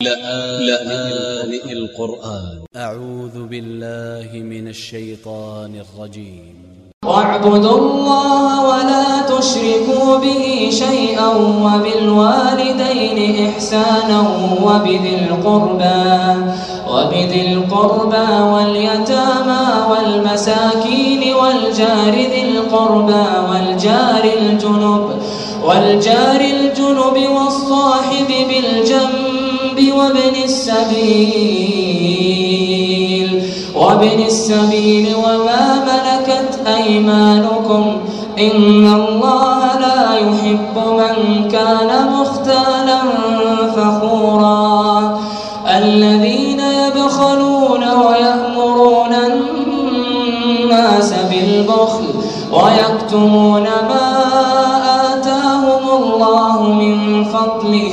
لآن القرآن. أ ع و ذ ب ا ل ل ه من ا ل ش ي ط ا ن ا ل ج ي م واعبدوا الله ولا تشركوا به شيئا وبالوالدين إحسانا وبذي القربى وبذي القربى واليتامى والمساكين والجار ذي القربى والجار الجنب والجار الجنب والصاحب بالجنب. وابن السبيل. وابن السبيل وما ملكت أيمانكم. إن الله لا يحب من كان مختالا فخورا. الذين يبخلون ويأمرون الناس بالبخل ويكتمون ما آتاهم الله من فضله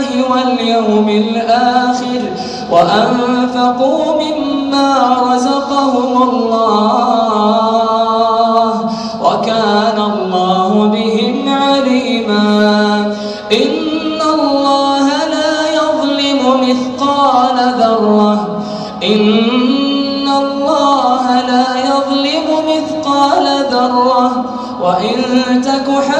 بالله واليوم الآخر وأنفقوا مما رزقهم الله وكان الله بهم عليما. إن الله لا يظلم مثقال ذرة. إن الله لا يظلم مثقال ذرة. وإن تك حسنة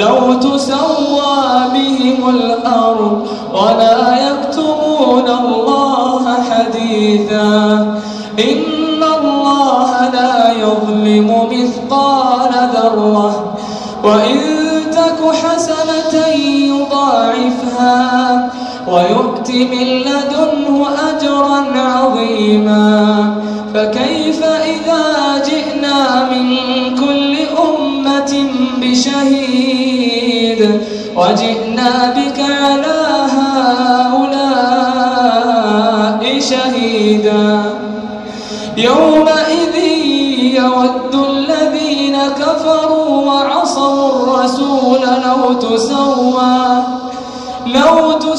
لو تسوى بهم الأرض ولا يكتمون الله حديثا. إن الله لا يظلم مثقال ذرة وإن تك حسنة يضاعفها ويؤت من لدنه أجرا عظيما. فكيف إذا وجئنا بك على هؤلاء شهيدا. يومئذ يود الذين كفروا وعصوا الرسول لو تسوى لو تسوى